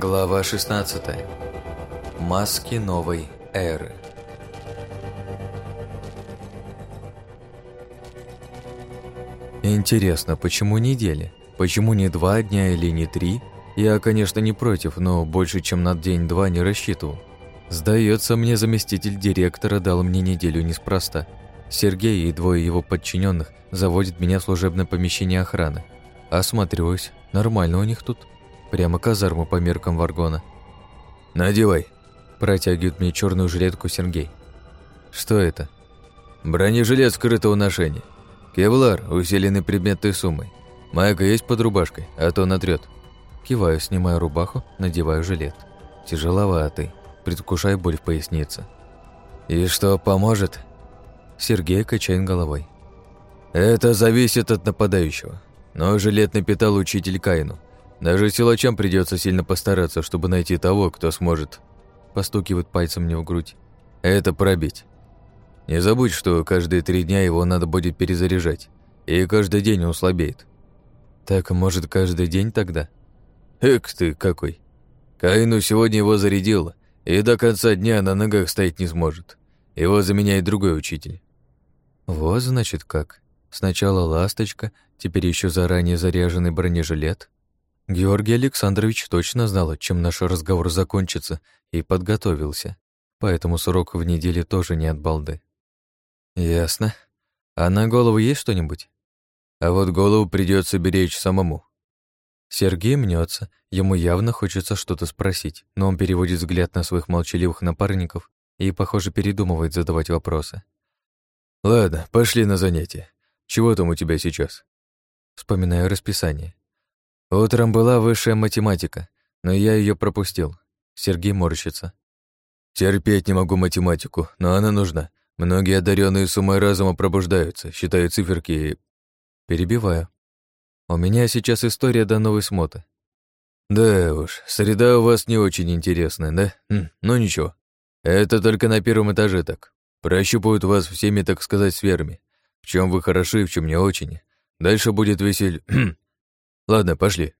Глава 16. Маски новой эры. Интересно, почему недели? Почему не два дня или не три? Я, конечно, не против, но больше, чем на день-два не рассчитывал. Сдается мне, заместитель директора дал мне неделю неспроста. Сергей и двое его подчиненных заводят меня в служебное помещение охраны. Осматриваюсь, нормально у них тут. Прямо казарму по меркам Варгона. «Надевай», – протягивает мне черную жилетку Сергей. «Что это?» «Бронежилет скрытого ношения. Кевлар, усиленный предметной суммой. Майка есть под рубашкой, а то натрет. Киваю, снимаю рубаху, надеваю жилет. Тяжеловатый, предвкушаю боль в пояснице. «И что, поможет?» Сергей качает головой. «Это зависит от нападающего. Но жилет напитал учитель Каину. Даже силачам придется сильно постараться, чтобы найти того, кто сможет. Постукивает пальцем мне в грудь. Это пробить. Не забудь, что каждые три дня его надо будет перезаряжать. И каждый день он слабеет. Так, может, каждый день тогда? Эк ты какой. Каину сегодня его зарядило, и до конца дня на ногах стоять не сможет. Его заменяет другой учитель. Вот, значит, как. Сначала ласточка, теперь еще заранее заряженный бронежилет. Георгий Александрович точно знал, чем наш разговор закончится, и подготовился. Поэтому срок в неделе тоже не от балды. Ясно. А на голову есть что-нибудь? А вот голову придется беречь самому. Сергей мнется, ему явно хочется что-то спросить, но он переводит взгляд на своих молчаливых напарников и, похоже, передумывает задавать вопросы. «Ладно, пошли на занятия. Чего там у тебя сейчас?» Вспоминаю расписание. Утром была высшая математика, но я ее пропустил. Сергей морщится. Терпеть не могу математику, но она нужна. Многие одаренные с умой разума пробуждаются, считают циферки и... Перебиваю. У меня сейчас история до новой смоты. Да уж, среда у вас не очень интересная, да? Хм, ну ничего. Это только на первом этаже так. Прощупают вас всеми, так сказать, сферами. В чем вы хороши, в чем не очень. Дальше будет весель... Ладно, пошли.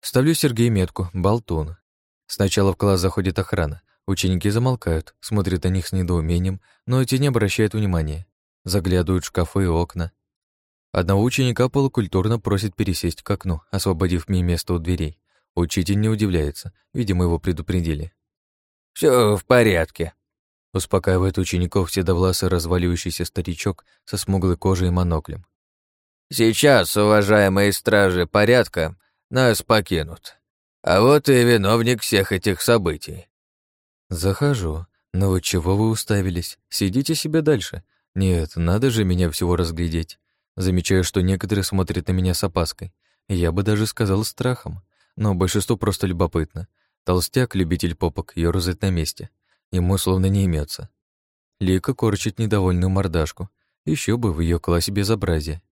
Ставлю Сергею метку, болтун. Сначала в класс заходит охрана. Ученики замолкают, смотрят на них с недоумением, но те не обращают внимания. Заглядывают в шкафы и окна. Одного ученика полукультурно просит пересесть к окну, освободив мне место у дверей. Учитель не удивляется, видимо, его предупредили. Все в порядке», — успокаивает учеников седовласый разваливающийся старичок со смуглой кожей и моноклем. Сейчас, уважаемые стражи порядка, нас покинут. А вот и виновник всех этих событий. Захожу. Но вы чего вы уставились? Сидите себе дальше. Нет, надо же меня всего разглядеть. Замечаю, что некоторые смотрят на меня с опаской. Я бы даже сказал страхом. Но большинство просто любопытно. Толстяк, любитель попок, ёрзает на месте. Ему словно не имется. Лика корчит недовольную мордашку. Еще бы в ее классе безобразие.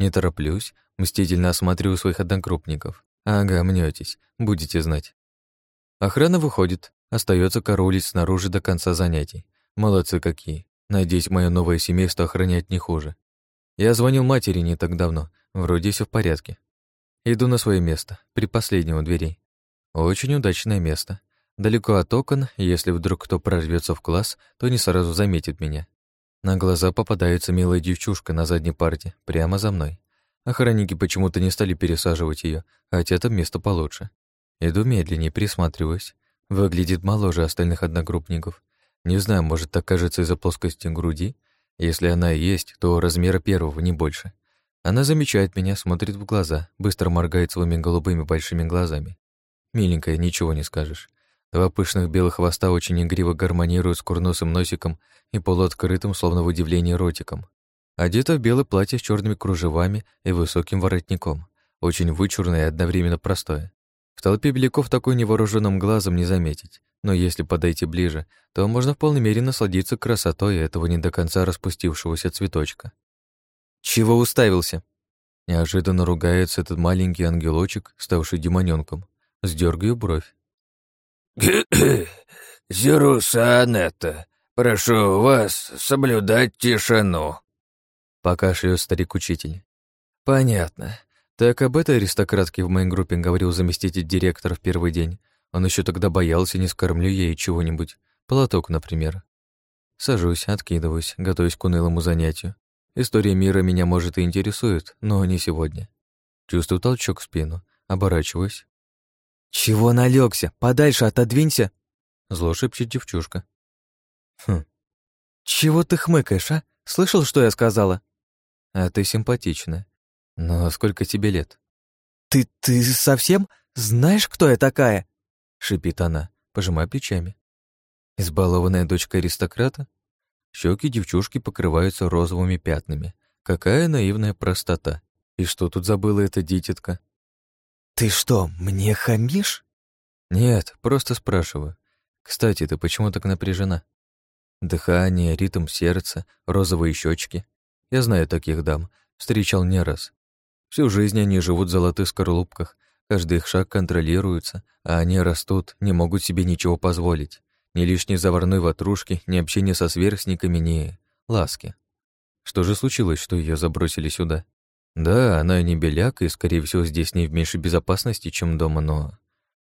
Не тороплюсь, мстительно осматриваю своих одногруппников. Ага, мнетесь, будете знать. Охрана выходит, остается караулить снаружи до конца занятий. Молодцы какие. Надеюсь, мое новое семейство охранять не хуже. Я звонил матери не так давно, вроде все в порядке. Иду на свое место, при последнем у дверей. Очень удачное место. Далеко от окон, если вдруг кто прорвется в класс, то не сразу заметит меня. На глаза попадается милая девчушка на задней парте, прямо за мной. Охранники почему-то не стали пересаживать ее, хотя это место получше. Иду медленнее, присматриваюсь. Выглядит моложе остальных одногруппников. Не знаю, может, так кажется из-за плоскости груди. Если она и есть, то размера первого, не больше. Она замечает меня, смотрит в глаза, быстро моргает своими голубыми большими глазами. Миленькая, ничего не скажешь. Два пышных белых хвоста очень игриво гармонируют с курносым носиком и полуоткрытым, словно в удивлении, ротиком. Одета в белое платье с черными кружевами и высоким воротником. Очень вычурное и одновременно простое. В толпе беляков такой невооруженным глазом не заметить, но если подойти ближе, то можно в полной мере насладиться красотой этого не до конца распустившегося цветочка. «Чего уставился?» Неожиданно ругается этот маленький ангелочек, ставший демонёнком. Сдергаю бровь. «Зеруса Анетта, прошу вас соблюдать тишину», — покашляет старик-учитель. «Понятно. Так об этой аристократке в моей группе говорил заместитель директора в первый день. Он еще тогда боялся, не скормлю ей чего-нибудь. Платок, например. Сажусь, откидываюсь, готовясь к унылому занятию. История мира меня, может, и интересует, но не сегодня. Чувствую толчок в спину, оборачиваюсь. «Чего налегся? Подальше отодвинься!» Зло шепчет девчушка. «Хм. Чего ты хмыкаешь, а? Слышал, что я сказала?» «А ты симпатичная. Но сколько тебе лет?» «Ты... ты совсем знаешь, кто я такая?» Шипит она, пожимая плечами. Избалованная дочка аристократа? Щеки девчушки покрываются розовыми пятнами. Какая наивная простота. И что тут забыла эта дитятка? «Ты что, мне хамишь?» «Нет, просто спрашиваю. Кстати, ты почему так напряжена?» Дыхание, ритм сердца, розовые щечки. Я знаю таких дам, встречал не раз. Всю жизнь они живут в золотых скорлупках, каждый их шаг контролируется, а они растут, не могут себе ничего позволить. Ни лишней заварной ватрушки, ни общения со сверстниками, ни ласки. Что же случилось, что ее забросили сюда? Да, она не беляк и, скорее всего, здесь не в меньшей безопасности, чем дома, но...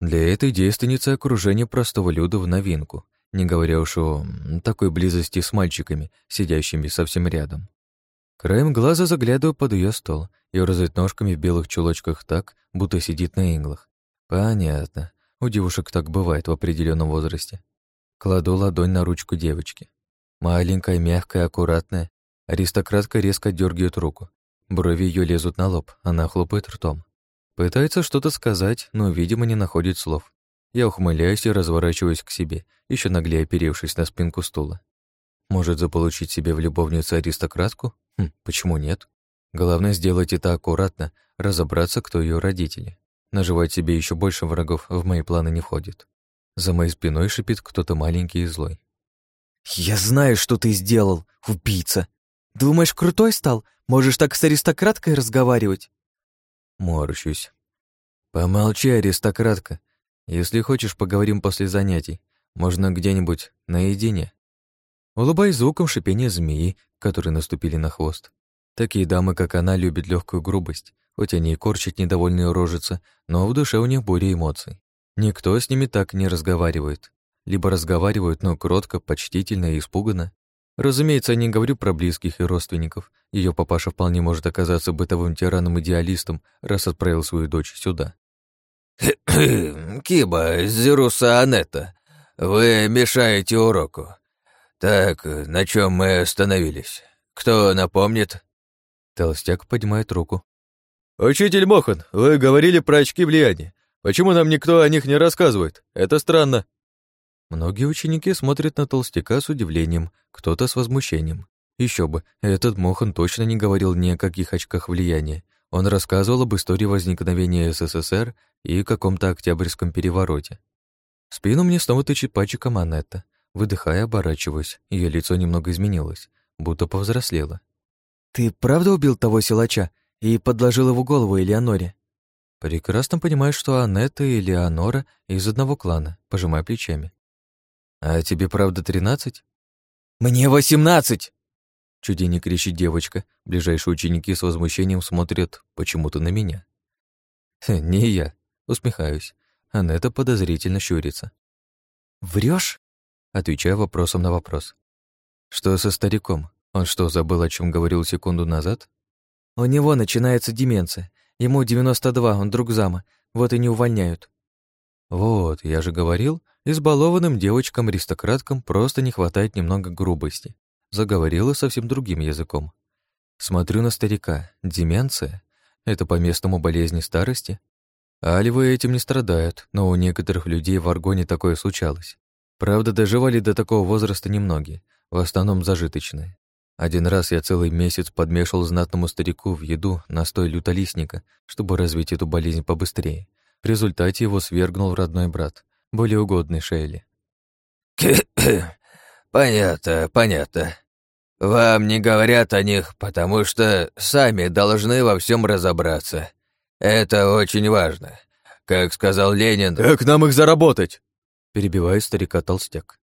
Для этой действенницы окружение простого люда в новинку, не говоря уж о такой близости с мальчиками, сидящими совсем рядом. Краем глаза заглядываю под ее стол и розает ножками в белых чулочках так, будто сидит на иглах. Понятно. У девушек так бывает в определенном возрасте. Кладу ладонь на ручку девочки. Маленькая, мягкая, аккуратная. Аристократка резко дергает руку. Брови ее лезут на лоб, она хлопает ртом. Пытается что-то сказать, но, видимо, не находит слов. Я ухмыляюсь и разворачиваюсь к себе, еще наглее оперевшись на спинку стула. Может заполучить себе в любовницу аристократку? Хм, почему нет? Главное сделать это аккуратно, разобраться, кто ее родители. Наживать себе еще больше врагов в мои планы не входит. За моей спиной шипит кто-то маленький и злой. «Я знаю, что ты сделал, убийца! Думаешь, крутой стал? Можешь так с аристократкой разговаривать?» Морщусь. «Помолчи, аристократка. Если хочешь, поговорим после занятий. Можно где-нибудь наедине». Улыбаясь звуком шипения змеи, которые наступили на хвост. Такие дамы, как она, любят легкую грубость, хоть они и корчат недовольные рожицы, но в душе у них буря эмоций. Никто с ними так не разговаривает. Либо разговаривают, но кротко, почтительно и испуганно, Разумеется, я не говорю про близких и родственников. Ее папаша вполне может оказаться бытовым тираном-идеалистом, раз отправил свою дочь сюда. «Киба, Зируса Анетта, вы мешаете уроку. Так, на чем мы остановились? Кто напомнит?» Толстяк поднимает руку. «Учитель Мохан, вы говорили про очки влияния. Почему нам никто о них не рассказывает? Это странно». Многие ученики смотрят на толстяка с удивлением, кто-то с возмущением. Еще бы, этот Мохан точно не говорил ни о каких очках влияния. Он рассказывал об истории возникновения СССР и каком-то октябрьском перевороте. В спину мне снова тычет пачка монета. Выдыхая, оборачиваюсь, ее лицо немного изменилось, будто повзрослело. «Ты правда убил того силача и подложил его голову Элеоноре?» Прекрасно понимаю, что Анетта и Леонора из одного клана, пожимая плечами. «А тебе правда тринадцать?» «Мне восемнадцать!» Чуть не кричит девочка. Ближайшие ученики с возмущением смотрят почему-то на меня. «Не я», усмехаюсь. Анетта подозрительно щурится. Врешь? Отвечаю вопросом на вопрос. «Что со стариком? Он что, забыл, о чем говорил секунду назад?» «У него начинается деменция. Ему 92, он друг зама. Вот и не увольняют». «Вот, я же говорил, Избалованным девочкам-аристократкам просто не хватает немного грубости. Заговорила совсем другим языком. Смотрю на старика. Деменция? Это по-местному болезни старости? Альвы этим не страдают, но у некоторых людей в Аргоне такое случалось. Правда, доживали до такого возраста немногие, в основном зажиточные. Один раз я целый месяц подмешивал знатному старику в еду настой лютолистника, чтобы развить эту болезнь побыстрее. В результате его свергнул родной брат, более угодный Шейли. «Понятно, понятно. Вам не говорят о них, потому что сами должны во всем разобраться. Это очень важно. Как сказал Ленин...» «Как нам их заработать?» Перебиваю старика толстяк.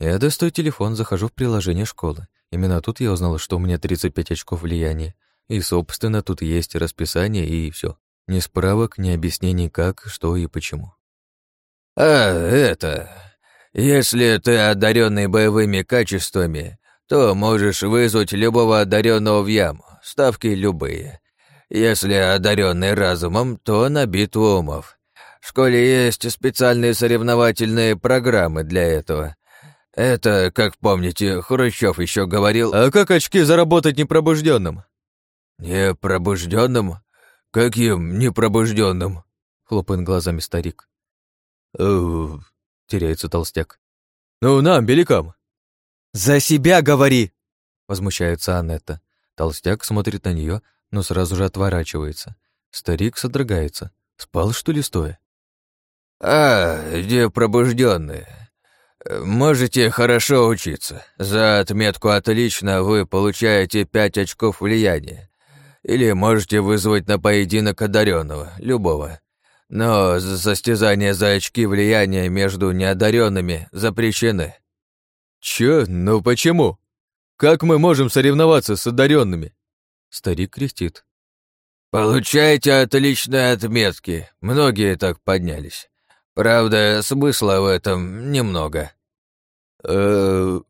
Я достаю телефон, захожу в приложение школы. Именно тут я узнала, что у меня 35 очков влияния. И, собственно, тут есть расписание и все. Ни справок, ни объяснений как, что и почему. «А, это... Если ты одаренный боевыми качествами, то можешь вызвать любого одаренного в яму, ставки любые. Если одаренный разумом, то на битву умов. В школе есть специальные соревновательные программы для этого. Это, как помните, Хрущев еще говорил... А как очки заработать непробужденным? Непробужденным? Каким непробужденным? Хлопает глазами старик. Теряется толстяк. Ну, нам, беликам. За себя говори! Возмущается Анетта. Толстяк смотрит на нее, но сразу же отворачивается. Старик содрогается. Спал, что ли, стоя? «А, непробужденные. Можете хорошо учиться. За отметку «отлично» вы получаете пять очков влияния. Или можете вызвать на поединок одаренного, любого. Но состязания за очки влияния между неодаренными запрещены». «Чё? Ну почему? Как мы можем соревноваться с одаренными? Старик крестит. «Получаете отличные отметки. Многие так поднялись. Правда, смысла в этом немного. Э,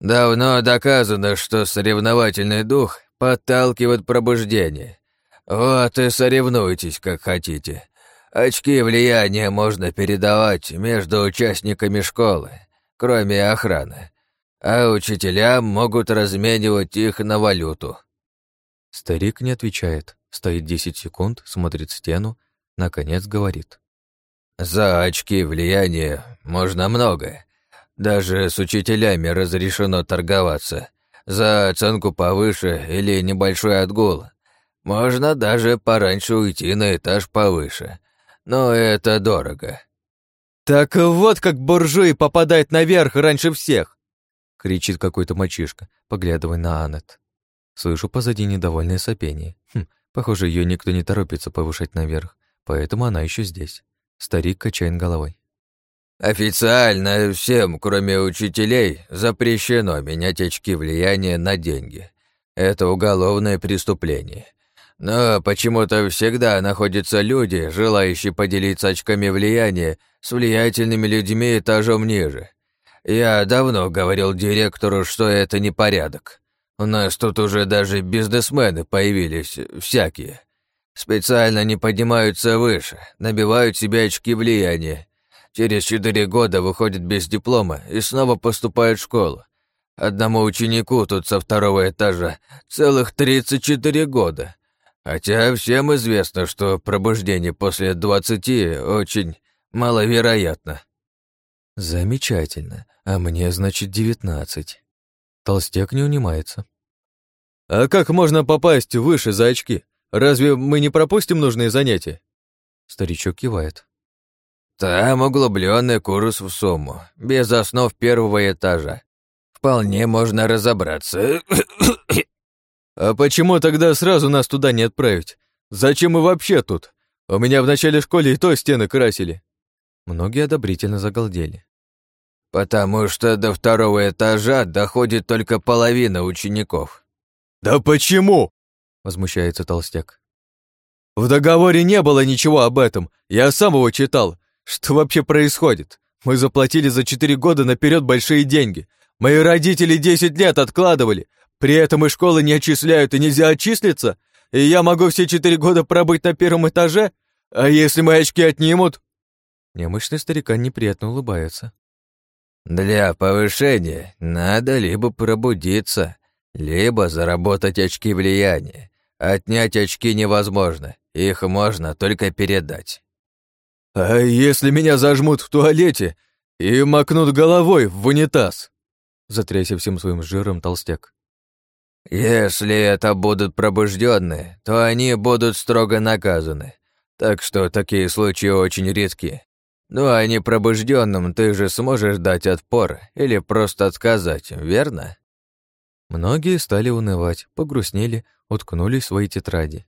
Давно доказано, что соревновательный дух подталкивает пробуждение. Вот и соревнуйтесь, как хотите. Очки влияния можно передавать между участниками школы, кроме охраны, а учителя могут разменивать их на валюту. Старик не отвечает, стоит 10 секунд, смотрит стену, наконец говорит. За очки влияния можно многое. Даже с учителями разрешено торговаться. За оценку повыше или небольшой отгул. Можно даже пораньше уйти на этаж повыше. Но это дорого. «Так вот как буржуи попадает наверх раньше всех!» кричит какой-то мальчишка, поглядывая на Аннет. Слышу позади недовольное сопение. Хм, похоже, ее никто не торопится повышать наверх, поэтому она еще здесь. Старик качает головой. Официально всем, кроме учителей, запрещено менять очки влияния на деньги. Это уголовное преступление. Но почему-то всегда находятся люди, желающие поделиться очками влияния с влиятельными людьми этажом ниже. Я давно говорил директору, что это непорядок. У нас тут уже даже бизнесмены появились, всякие. Специально не поднимаются выше, набивают себе очки влияния. Через четыре года выходят без диплома и снова поступают в школу. Одному ученику тут со второго этажа целых 34 года. Хотя всем известно, что пробуждение после 20 очень маловероятно. Замечательно. А мне, значит, 19. Толстяк не унимается. А как можно попасть выше за очки? Разве мы не пропустим нужные занятия? Старичок кивает. Там углубленный курс в сумму, без основ первого этажа. Вполне можно разобраться. А почему тогда сразу нас туда не отправить? Зачем мы вообще тут? У меня в начале школы и то стены красили. Многие одобрительно загалдели. Потому что до второго этажа доходит только половина учеников. Да почему? возмущается толстяк. В договоре не было ничего об этом. Я сам его читал. Что вообще происходит? Мы заплатили за четыре года наперед большие деньги. Мои родители десять лет откладывали. При этом и школы не отчисляют, и нельзя отчислиться. И я могу все четыре года пробыть на первом этаже? А если мои очки отнимут? Немощный старикан неприятно улыбается. Для повышения надо либо пробудиться, либо заработать очки влияния. Отнять очки невозможно, их можно только передать. А если меня зажмут в туалете и макнут головой в унитаз? Затрясся всем своим жиром толстяк. Если это будут пробужденные, то они будут строго наказаны. Так что такие случаи очень редки. Ну а не пробужденным ты же сможешь дать отпор или просто отказать, верно? Многие стали унывать, погрустнели, уткнулись свои тетради.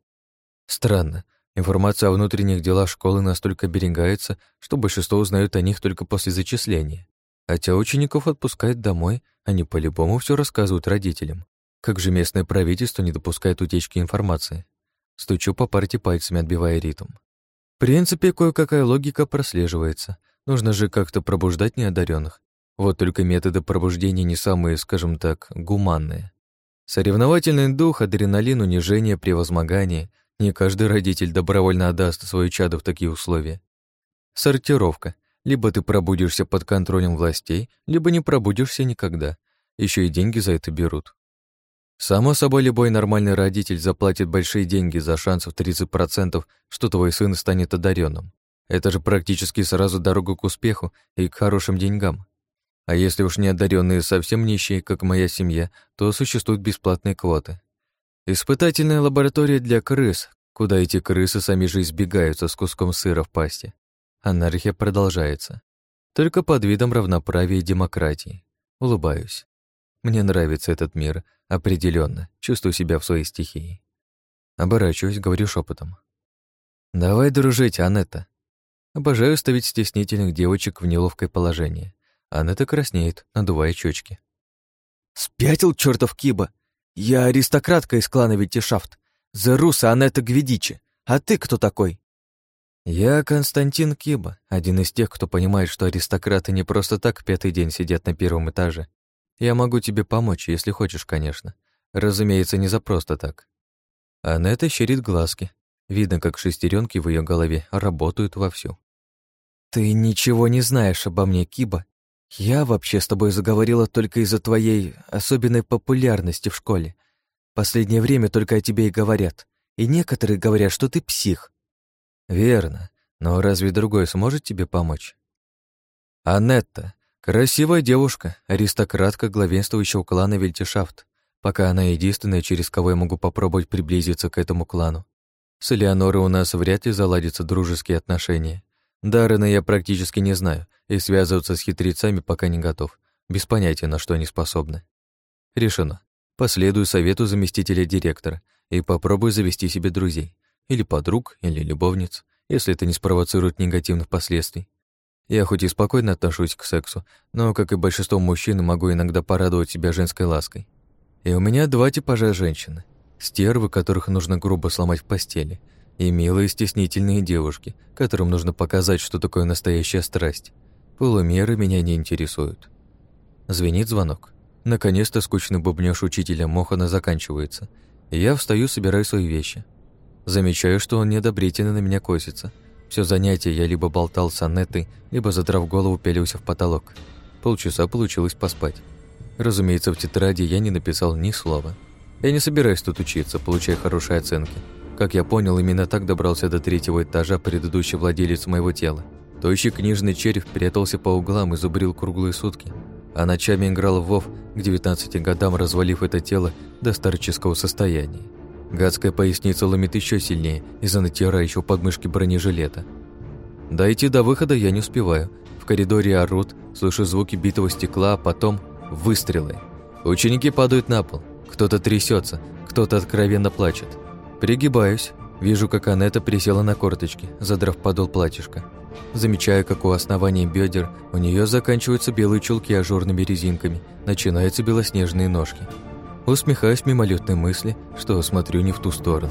Странно, информация о внутренних делах школы настолько берегается, что большинство узнают о них только после зачисления. Хотя учеников отпускают домой, они по-любому все рассказывают родителям. Как же местное правительство не допускает утечки информации? Стучу по парте пальцами, отбивая ритм. В принципе, кое-какая логика прослеживается, Нужно же как-то пробуждать неодаренных. Вот только методы пробуждения не самые, скажем так, гуманные. Соревновательный дух, адреналин, унижение, превозмогание. Не каждый родитель добровольно отдаст свою чаду в такие условия. Сортировка. Либо ты пробудишься под контролем властей, либо не пробудишься никогда. Еще и деньги за это берут. Само собой, любой нормальный родитель заплатит большие деньги за шанс в 30%, что твой сын станет одаренным. Это же практически сразу дорога к успеху и к хорошим деньгам. А если уж не одаренные совсем нищие, как моя семья, то существуют бесплатные квоты. Испытательная лаборатория для крыс, куда эти крысы сами же избегаются с куском сыра в пасти. Анархия продолжается. Только под видом равноправия и демократии. Улыбаюсь. Мне нравится этот мир, определенно. Чувствую себя в своей стихии. Оборачиваюсь, говорю шепотом. «Давай дружить, Анетта». Обожаю ставить стеснительных девочек в неловкое положение. Анетта краснеет, надувая щечки. «Спятил чертов Киба! Я аристократка из клана Витишафт. Зеруса Анетта Гведичи. А ты кто такой?» «Я Константин Киба, один из тех, кто понимает, что аристократы не просто так пятый день сидят на первом этаже я могу тебе помочь, если хочешь, конечно. Разумеется, не за просто так. Анетта щерит глазки. Видно, как шестеренки в ее голове работают вовсю. «Ты ничего не знаешь обо мне, Киба. Я вообще с тобой заговорила только из-за твоей особенной популярности в школе. Последнее время только о тебе и говорят. И некоторые говорят, что ты псих». «Верно. Но разве другой сможет тебе помочь?» «Анетта, Красивая девушка, аристократка главенствующего клана Вельтишафт, пока она единственная, через кого я могу попробовать приблизиться к этому клану. С Элеонорой у нас вряд ли заладятся дружеские отношения. Даррена я практически не знаю, и связываться с хитрецами пока не готов, без понятия, на что они способны. Решено. Последую совету заместителя директора и попробую завести себе друзей. Или подруг, или любовниц, если это не спровоцирует негативных последствий. Я хоть и спокойно отношусь к сексу, но, как и большинство мужчин, могу иногда порадовать себя женской лаской. И у меня два типажа женщины. Стервы, которых нужно грубо сломать в постели, и милые стеснительные девушки, которым нужно показать, что такое настоящая страсть. Полумеры меня не интересуют. Звенит звонок. Наконец-то скучный бубнёж учителя Мохана заканчивается. Я встаю, собираю свои вещи. Замечаю, что он неодобрительно на меня косится – все занятие я либо болтал с Анеттой, либо, задрав голову, пялился в потолок. Полчаса получилось поспать. Разумеется, в тетради я не написал ни слова. Я не собираюсь тут учиться, получая хорошие оценки. Как я понял, именно так добрался до третьего этажа предыдущий владелец моего тела. Тощий книжный череп прятался по углам и зубрил круглые сутки, а ночами играл в Вов к 19 годам, развалив это тело до старческого состояния. Гадская поясница ломит еще сильнее из-за натирающего подмышки бронежилета. Дойти до выхода я не успеваю. В коридоре орут, слышу звуки битого стекла, а потом выстрелы. Ученики падают на пол. Кто-то трясется, кто-то откровенно плачет. Пригибаюсь. Вижу, как Анетта присела на корточки, задрав подол платьишка. Замечаю, как у основания бедер у нее заканчиваются белые чулки ажурными резинками, начинаются белоснежные ножки. Усмехаюсь мимолетной мысли, что смотрю не в ту сторону.